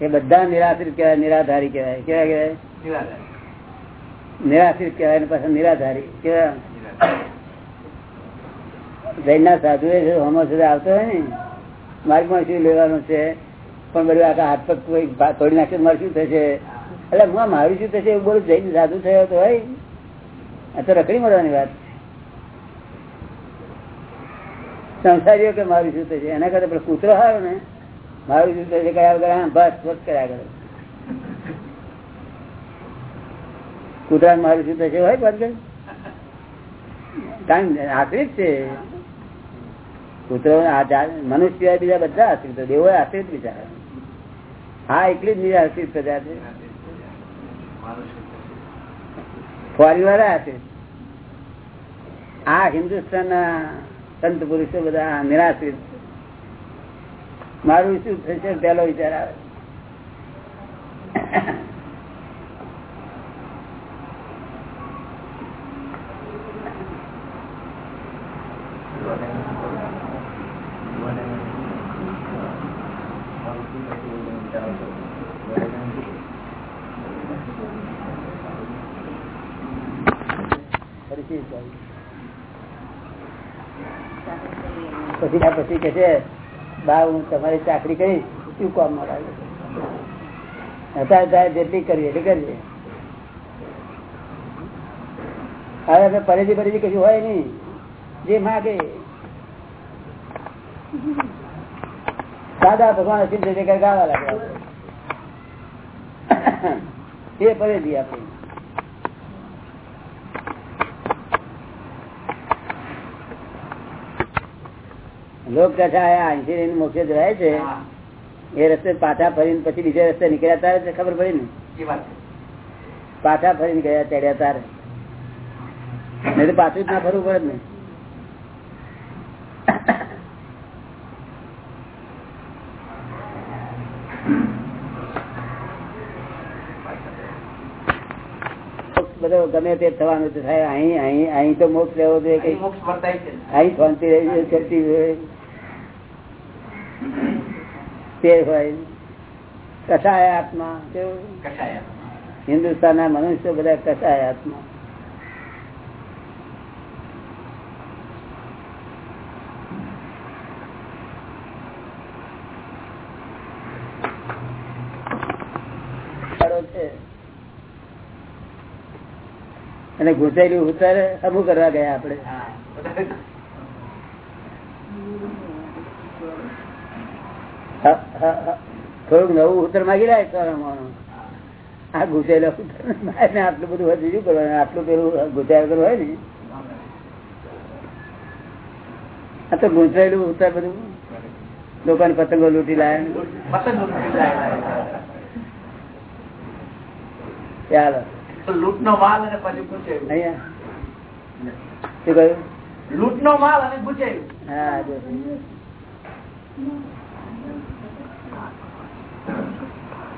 એ બધા નિરાશ્રિત કહેવાય નિરાધારી કહેવાય. કેવા કહેવાય? નિરાશ્રિત કહેવાય પાછા નિરાધારી કેવા જૈન ના સાધુ એ હોમો સુધી આવતો હોય ને માર્ગમાં શું લેવાનું છે? પણ બધું આખા હાથ પગ કોઈ તોડી નાખે મારે શું થશે? એટલે હું મારું શું થશે એવું બોલું, જઈને સાધુ થયો તો હોય. આ તો રખડી મળવાની વાત સંસારીઓ કે મારું શું થશે? એના કરતા પણ કૂતરો હારો ને, મારું શું થશે કયા વગર? બસ બસ કર્યા કરે. કૂતરા મારું શું થશે હોય બસ કારણ આશ્રિત છે. કૂતરો મનુષ્ય બીજા બધા આશ્રિત દેવો આશ્રિત બીજા હા, એટલી જ આશ્રિત પ્રજા છે. ફોરી વાળા હશે. આ હિન્દુસ્તાન ના સંત પુરુષો બધા નિરાશ્રિત. મારું શું થશે પેલો વિચાર આવે પછી પછી પછી કે છે બા હું તમારી ચાકરી કરી, શું કામમાં લાગે હતા જેટલી કરવી એટલી કરીએ હવે આપણે પરેજી પરેજી કશું હોય નઈ જે માગે. દાદા ભગવાન અસીમ છે ગાવા લાગે એ પરેજી આપણી લોક કથા આંશી મોક્ષે જાય છે. એ રસ્તે પાછા ફરીને પછી બીજા રસ્તે નીકળ્યા તારે ખબર પડી ને? પાછા ફરીને ગયા ચડ્યા તારે. નહીં તો પાછું જ ના ફરવું પડે ને. બધો ગમે તે થવાનું થાય. અહીં અહીં અહીં તો મોક્ષ લેવો જોઈએ કઈ. અહીં શાંતિ રહી છે તે હોય. કસાય આત્મા કેવું? હિન્દુસ્તાન ના મનુષ્ય બધા કસાય આત્મા અને ઘૂસેલું ઉતારે અમુક કરવા ગયા આપડે થોડુંક નવું ઉત્તર માગી રહ્યા આ ઘૂંચેલો આટલું બધું બીજું કરવાનું? આટલું પેલું ઘૂંચાય હોય ને? આ તો ગૂંચાયેલું ઉત્તર બધું. લોકોને પતંગો લૂંટી લાયા ચાલો. લૂંટ નો માલ અને પછી પૂછાયું અહીંયા. શું કહ્યું? લૂંટ નો માલ અને પૂછાયું હા જો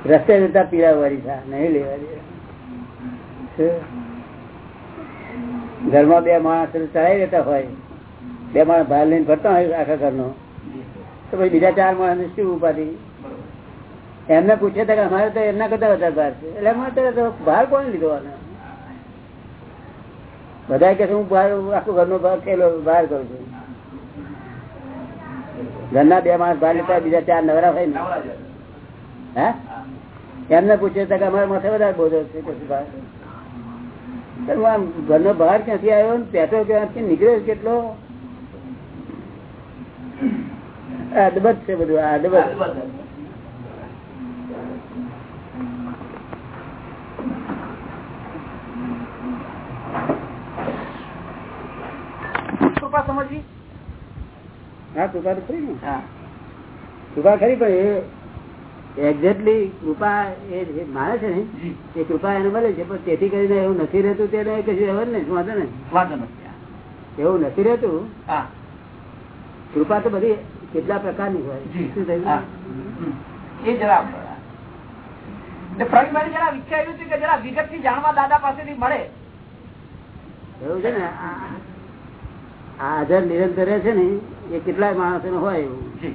રસ્તે જતા પીડાવવાની છે નહીં લેવાની. ઘરમાં બે માણસ ચડાવી દેતા હોય બે માણસ બહાર લઈને ફરતા હોય આખા ઘરનો તો પછી બીજા ચાર માણસ શું ઉપાધિ? એમને પૂછે કે અમારે તો એમના કરતા વધારે ભાર છે. એટલે અમારે તો ભાર કોણ લીધો આનો? બધા કે હું બહાર આખું ઘરનો ભાર ખેલો બહાર કરું છું. ઘરના બે માણસ બહાર લેતા બીજા ચાર નવરા હોય ને. હા? એમને પૂછે કે અમારા માથે વધારે બોધો છે કશું બહાર આમ ઘરનો બહાર ક્યાંથી આવ્યો ને પેટો ક્યાંથી નીકળ્યો કેટલો? અદબત છે બધું આ અદબત કૃપા સમજવી? હા કૃપા તો ખરી ને. કૃપા ખરી પણ એ એક્ઝેક્ટલી કૃપા એ માને છે ને એ કૃપા એને મળે છે પણ તેથી કરીને એવું નથી રહેતું તેને કશું એવું ને વાંધો ને વાંધો નથી એવું નથી રહેતું? કૃપા તો બધી કેટલા પ્રકારની હોય. શું થયું? એ જરા પ્રવીણભાઈ જરા વિચાર્યું હતું કે જરા વિગતથી જાણવા દાદા પાસેથી મળે. એવું છે ને આ હાજર નિરંતર રહે છે ને એ કેટલાય માણસો હોય એવું.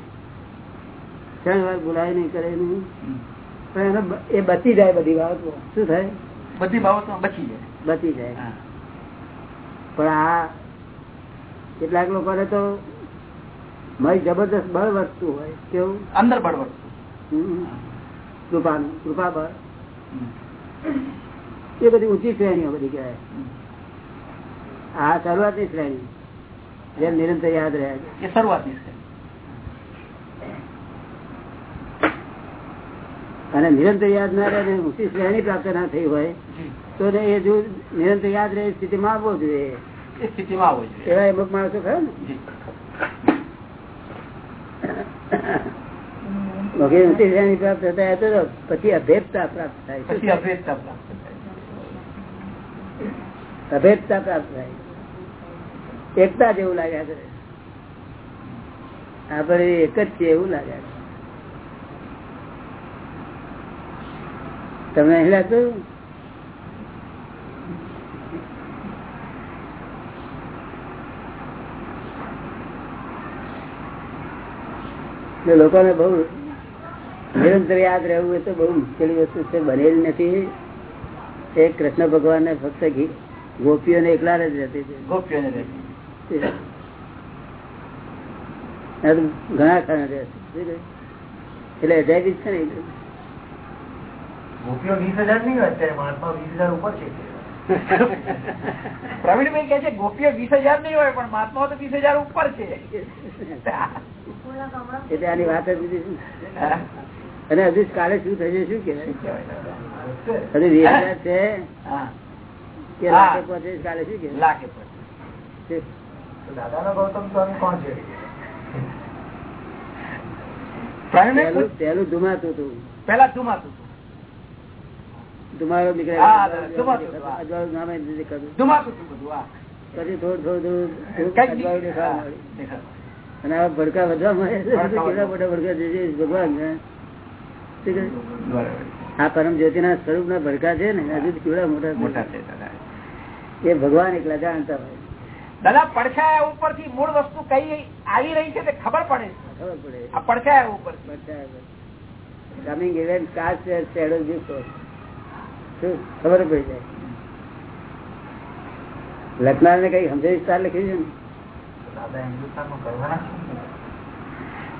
ત્રણ વાર બોલાય નહીં કરે નહીં પણ એ બચી જાય બધી બાબતો. શું થાય? બધી બાબતો બચી જાય. બચી જાય. પણ આ કેટલાક લોકોને તો મય જબરદસ્ત બળ વધતું હોય. કેવું? અંદર બળવડ કૃપા કૃપાનું કૃપા બળ. એ બધી ઊંચી શ્રેણીઓ બધી કહેવાય. આ શરૂઆતની શ્રેણી. જેમ નિરંતર યાદ રહ્યા છે એ શરૂઆતની છે અને નિરંતર યાદ ના રહે ઊંચી શ્રેણી પ્રાપ્ત ના થઈ હોય તો એ જો નિરંતર યાદ રહે સ્થિતિમાં આવવો જોઈએ. એવા અમુક માણસો ખરા ને? ઊંચી શ્રેણી પ્રાપ્ત થતા તો પછી અભેદતા પ્રાપ્ત થાય. પછી? અભેદતા પ્રાપ્ત થાય. અભેદતા પ્રાપ્ત થાય. એકતા જેવું લાગ્યા કરે આપણે એક જ છે એવું લાગ્યા તમને અહીં લાગતું લોકોને બહુ નિરંતર યાદ રહેવું એ તો બહુ મુશ્કેલી વસ્તુ છે. બનેલી નથી. એ કૃષ્ણ ભગવાન ને ફક્ત ગોપીઓને એકલા જ રહેતી છે. ગોપીઓને ઘણા ખરા રહે છે એટલે અજાયબી છે ને. ગોપીઓ વીસ હજાર નહીં હોય અત્યારે મહાત્મા વીસ હજાર ઉપર છે. પ્રવીણભાઈ કે છે ગોપીઓ વીસ હજાર નહીં હોય પણ મહાત્મા તો વીસ હજાર ઉપર છે. એટલે આની વાત જ બીજી શું? અને હજુ કાલે શું થશે શું કહેવાય? હજુ વીસ હજાર છે કે લાખે પહોંચે કાલે શું કે લાખે પછી. દાદાનો ગૌતમ સ્વામી કોણ છે? પહેલું ધુમાતું હતું. પેલા ધુમાતું ધુમાડો નીકળે હા, ધુમાતું હતું, હા. અજવાળું નામે જ દેખાતું. ધુમાતું હતું બધું નીકળે પછી થોડું થોડું. અને આ ભડકા વધવા મળે કેટલા મોટા ભડકા જે ભગવાન આ પરમ જ્યોતિ ના સ્વરૂપ ના ભડકા છે ને હજુ કેવડા મોટા. મોટા છે એ ભગવાન એકલા જાણતા હોય. દાદા પડછાયા ઉપરથી મૂળ વસ્તુ કઈ આવી રહી છે તે ખબર પડે? ખબર પડે. આ પડછાયા ઉપર કમિંગ ઇવેન્ટ કાસ્ટ શેડો શું ખબર પડી જાય. લખનાર ને? કઈ સમજાવી સ્ટાર લખ્યું છે?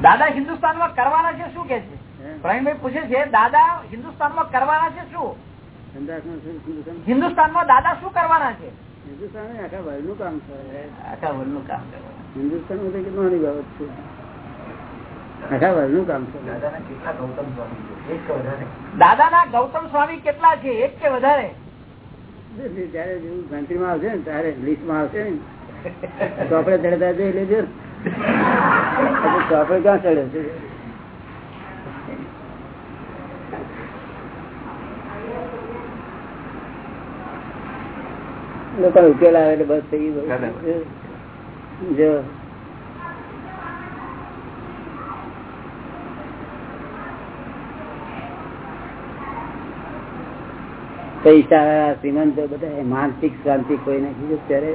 દાદા હિન્દુસ્તાનમાં કરવાના છે શું કે છે? પ્રવીણભાઈ પૂછે છે દાદા હિન્દુસ્તાનમાં કરવાના છે શું? હિન્દુસ્તાનમાં દાદા શું કરવાના છે? હિન્દુસ્તાન આખા વર્લ્ડનું કામ છે આખા વર્લ્ડનું કામ કરવા હિન્દુસ્તાન તો કેટલી બાબત છે? આખા વર્લ્ડનું કામ છે? દાદાના કેટલા ગૌતમ સ્વામી છે? એક કે વધારે. દાદાના ગૌતમ સ્વામી કેટલા છે? એક કે વધારે? એટલે જયારે જેવું ગણતરીમાં આવશે ને ત્યારે લિસ્ટમાં આવશે ને. ચોપડે ચડતા જોઈ લેજો ચોપડે ક્યાં ચડે છે? લોકો ઉકેલ આવે એટલે બસ થઈ. ગયું. જો પૈસા શ્રીમંત બધા માનસિક શાંતિ કોઈ નથી. અત્યારે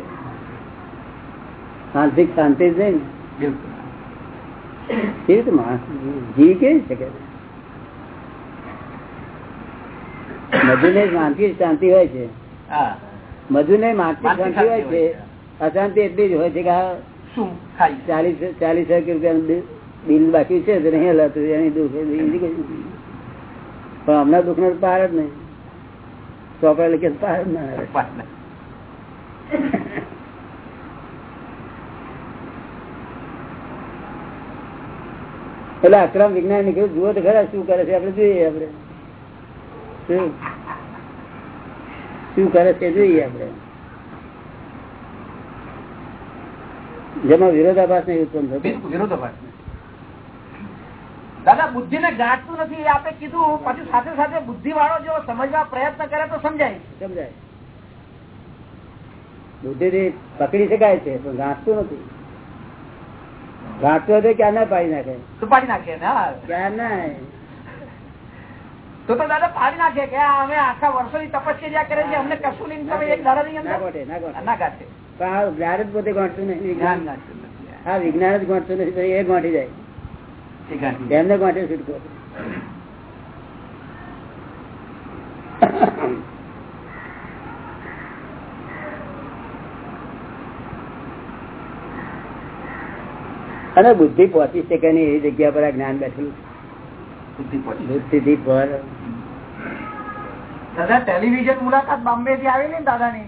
માનસિક શાંતિ જ નહીં ને. કેવી રીતે માણસ? જીવી કેવી શકે? મજૂરને માનસિક શાંતિ હોય છે. મજૂરને માનસિક શાંતિ હોય છે. અશાંતિ એટલી જ હોય છે કે ચાલીસ ચાલીસ હજાર રૂપિયા બિલ બાકી છે નહીં હલાતું એની દુઃખ. પણ હમણાં દુઃખ નો પાર જ નહીં. ચોપડે લખે પાર ના આવે. એટલે અક્રમ વિજ્ઞાન નીકળ્યું જુઓ તો ખરા શું કરે છે આપડે જોઈએ આપડે શું? શું કરે છે જોઈએ આપડે જેમાં વિરોધાભાસ નહીં ઉત્પન્ન થતો. વિરોધાભાસ. દાદા બુદ્ધિ ને ગાંઠતું નથી એ આપણે કીધું પછી સાથે સાથે બુદ્ધિ વાળો જો સમજવા પ્રયત્ન કરે તો સમજાય સમજાય બુદ્ધિ થી પકડી શકાય છે પણ ગાંઠતું નથી ગાંઠતું હોય ક્યાં ના પાડી નાખે તો પાડી નાખે ને. ક્યાં ના તો તો દાદા પાડી નાખે કે અમે આખા વર્ષોની તપસ્યા કરે છે અમને કશું નહીં તમે એક દાડા નહીં ના ગોઠે, ના. ના. પણ આ જ્ઞાન જ પોતે ગાંઠતું નહીં હા વિજ્ઞાન આ વિજ્ઞાન જ ગાંઠતું નથી એ ગાંઠી જાય. એમને માટે છૂટકો અને બુદ્ધિ પહોંચી શકે ને એ જગ્યા પર આ જ્ઞાન બેઠેલું બુદ્ધિ પર. દાદા ટેલિવિઝન મુલાકાત બોમ્બે થી આવેલી ને દાદાની?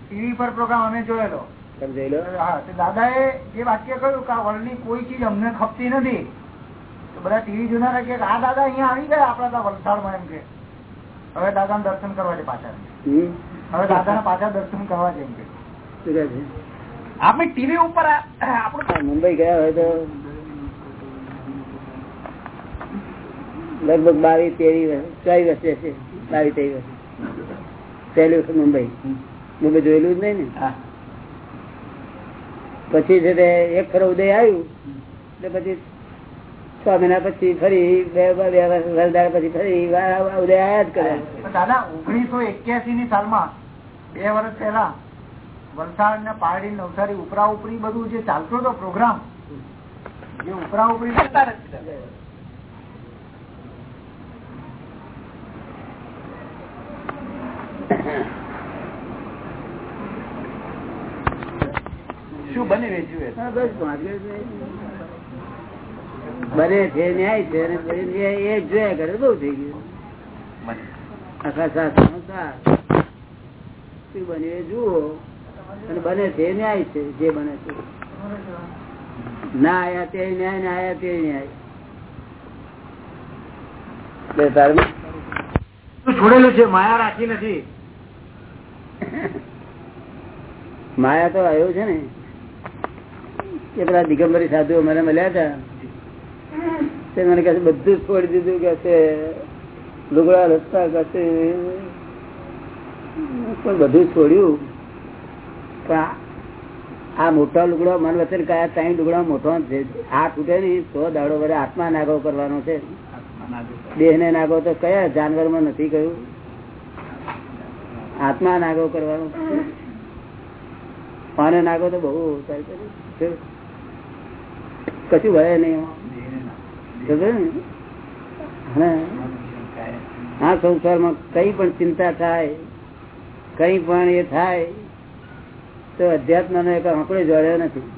ટીવી પર પ્રોગ્રામ અમે જોયેલો. દાદા લો હા તો દાદાએ એ વાક્ય કહ્યું કે આ વર્લ્ડની કોઈ ચીજ અમને ખપતી નથી. બધા ટીવી જોનારા કે આ દાદા અહીંયા આવી ગયા આપડા વલસાડમાં એમ કે. હવે દાદા દર્શન કરવા છે પાછા? હવે દાદા પાછા દર્શન કરવા છે એમ કે. આપણે ટીવી ઉપર આપણું મુંબઈ ગયા હોય તો લગભગ બાવીસ તેવીસ ચોવીસ વર્ષે છે બાવીસ તેવીસ વર્ષે. પહેલી વખત મુંબઈ. મુંબઈ જોયેલું જ નહીં ને? હા. પછી છે તે એક ફરો ઉદય આવ્યું એટલે પછી છ મહિના પછી ફરી બે વર્ષ પછી ફરી ઉદય આયા જ કરે દાદા ઓગણીસો એક્યાસી ની સાલમાં બે વર્ષ પહેલા વલસાડ ને પારડી નવસારી ઉપરા ઉપરી બધું જે ચાલતો હતો પ્રોગ્રામ જે ઉપરા ઉપરી શું બને એ જુએ બસ બને છે ન્યાય છે અને એ જોયા કરે બહુ થઈ ગયું. આખા શાસ્ત્રનો સાર. શું બન્યું એ જુઓ અને બને છે ન્યાય છે જે બને છે. ના આયા તે ન્યાય ના આયા તે ન્યાય. છોડેલું છે માયા રાખી નથી. માયા તો આવ્યો છે ને. કે પેલા દિગંબરી સાધુઓ મને મળ્યા હતા. તે મને કહે બધું છોડી દીધું કે છે લુગડા રસ્તા કહે પણ બધું છોડ્યું. પણ આ- મોટા લુગડા મન વચન કયા ત્રણ લુગડા મોટો છે. આ તૂટે નહીં તો દાડો વડે આત્મા નાગો કરવાનો છે. દેહ ને નાગો તો કયા જાનવરમાં નથી કહ્યું આત્મા નાગો કરવાનો. પાને નાગો તો બહુ કશું ભય નહીં આ સંસારમાં કઈ પણ ચિંતા થાય કઈ પણ એ થાય તો અધ્યાત્મ નો એક આંકડો જોડ્યો નથી.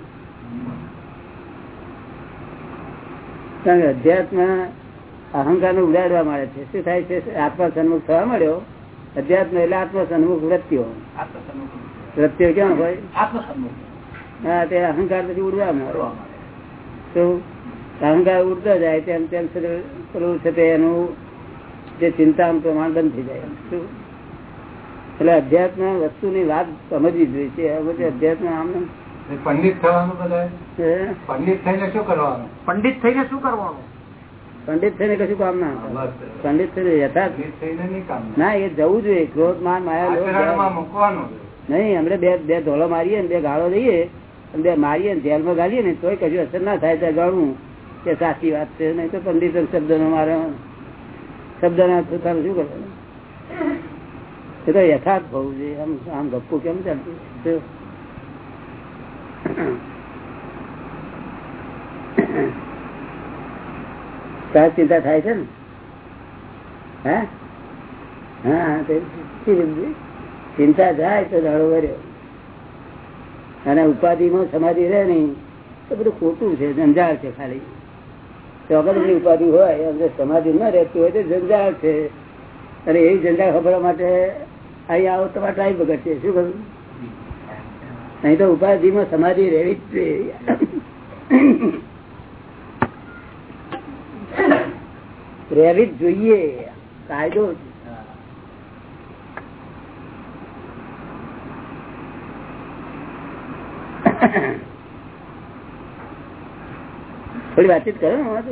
કારણ કે અધ્યાત્મ અહંકાર ને ઉડાડવા મળે છે. શું થાય છે? આત્મા સન્મુખ થવા મળ્યો અધ્યાત્મ એટલે આત્મ સન્મુખ વૃત્તિઓ. વૃત્તિઓ ક્યાં હોય? હા તે અહંકાર પછી ઉડવા મળે શું? અહંકાર ઉડતો જાય તેમ તેમ પેલું છે તે એનું જે ચિંતા પ્રમાણ બંધ થઈ જાય. શું? એટલે અધ્યાત્મ વસ્તુની વાત સમજવી જોઈએ છે. અધ્યાત્મ આમ પંડિત થવાનું બધા પંડિત થઈને શું કરવાનું? પંડિત થઈને શું કરવાનું? પંડિત થઈને કશું કામ ના પંડિત થઈને યથાર્થ. પંડિત થઈને નહીં કામ ના એ જવું જોઈએ. ક્રોધ માન માયા મૂકવાનું. નહીં હમણાં બે બે ધોળો મારીએ ને બે ગાળો દઈએ બે મારીએ ને જેલમાં ગાલીએ ને તોય કશું અસર ના થાય ત્યાં જાણવું કે સાચી વાત છે, નહીં તો પંડિત શબ્દ નો મારે શબ્દ ના શું કરવાનું? એ તો યથાર્થ હોવું જોઈએ આમ આમ ગપ્પુ કેમ ચાલતું? તાર ચિંતા થાય છે ને? હે? હા ચિંતા જાય તો દાડો વર્યો અને ઉપાધિમાં સમાધિ રહે નહીં, તો બધું ખોટું છે જંજાળ છે ખાલી. ચોકડની ઉપાધિ હોય અંદર સમાધિ ન રહેતી હોય તો જંજાળ છે. અને એ જંજાળ ખબર માટે અહીં આવો તમારે ટાઈમ બગડશે. શું કહ્યું અહીં તો ઉપાધિમાં સમાધિ રહેવી જ જોઈએ. રહેવી જ જોઈએ. કાયદો. છે. થોડી વાતચીત કરો ને?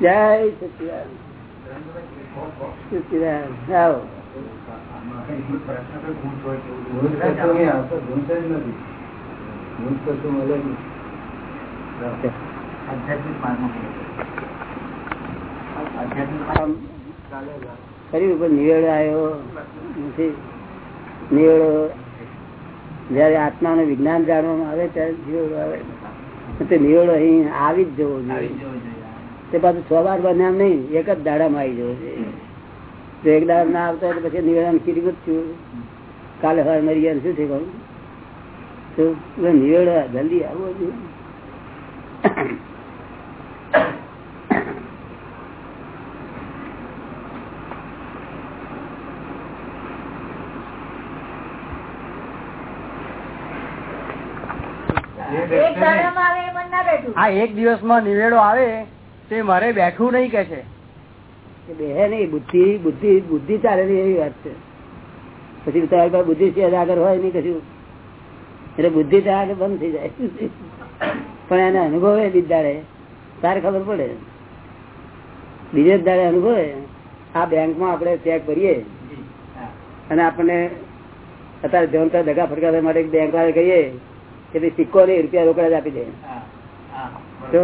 જય સચિદાન નિવેડો આવ્યો નથી. નિવેડો જયારે આત્મા નું વિજ્ઞાન જાણવામાં આવે ત્યારે નિવેડો આવે. તે અહીં આવી જ જવો જોઈએ. તે પાછું છ બાર બન્યા નહીં એક જ દાડામાં આવી જવો જોઈએ. જો એક દાડા ના આવતો હોય તો પછી નિવેડા કીધું છું કાલે હવે મરી ગયા શું છે કહું? નિવેડો જલ્દી આવવો જોઈએ એક દાડામાં આવે એ મન ના બેઠું આ એક દિવસમાં નિવેડો આવે તે મારે બેઠું નહીં કે છે. બે નહીં બુદ્ધિ બુદ્ધિ બુદ્ધિ ચાલે એવી વાત છે. પછી તમારી પાસે બુદ્ધિ છે આગળ હોય નહીં કશું. એટલે બુદ્ધિ ત્યાં આગળ બંધ થઈ જાય. પણ એને અનુભવે બિદાડે તારે ખબર પડે. બીજે જ દાડે અનુભવે આ બેંકમાં આપણે ચેક કરીએ અને આપણને અત્યારે જવનતા દગા ફટકા માટે બેંક વાળા કહીએ કે સિક્કો નહીં રૂપિયા રોકડા જ આપી દે. તો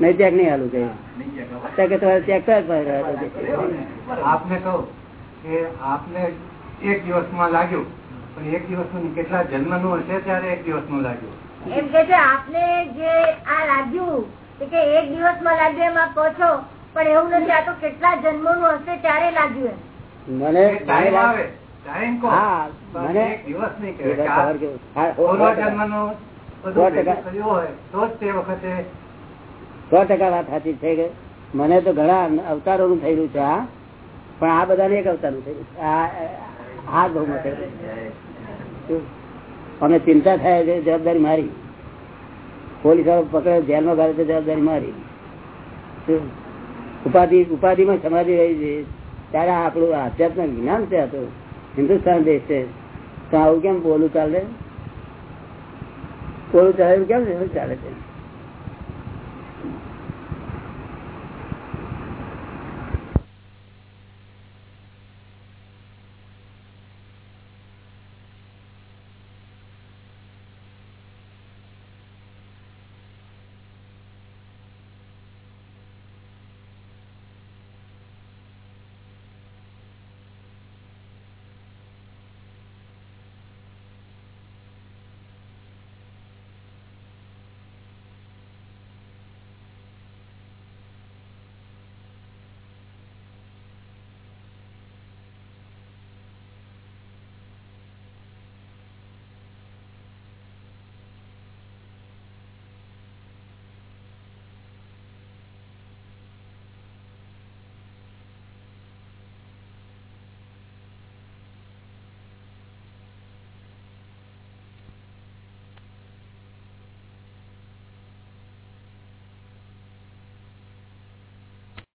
નહીં ચેક નહીં હાલું કઈ. કે તમારે ચેક તો આપને કહું કે આપને એક દિવસમાં લાગ્યું પણ એક દિવસનું કેટલા જન્મનું હશે ત્યારે એક દિવસનું લાગ્યું. એમ કે છે આપને જે આ લાગ્યું કે એક દિવસમાં લાગ્યું એમાં કહો છો પણ એવું નથી આ તો કેટલા જન્મોનું હશે ત્યારે લાગ્યું એમ. મને ટાઈમ આવે ટાઈમ કહો. મને એક દિવસ નહીં કેવું? હા, સો ટકા. વાત સાચી છે કે મને તો ઘણા અવતારો નું થયેલું છે આ પણ આ બધાને એક અવતારનું થયેલું છે આ બહુ અમે ચિંતા થાય છે જવાબદારી મારી. પોલીસ પકડે જેલમાં ગાળે તો જવાબદારી મારી? ઉપાધિ ઉપાધિમાં સમાધિ રહી છે. ત્યારે આપણું આધ્યાત્મિક જ્ઞાન છે આ તો. હિન્દુસ્તાન દેશ છે. તો આવું કેમ બોલું ચાલે? બોલું ચાલે કેમ ચાલે છે?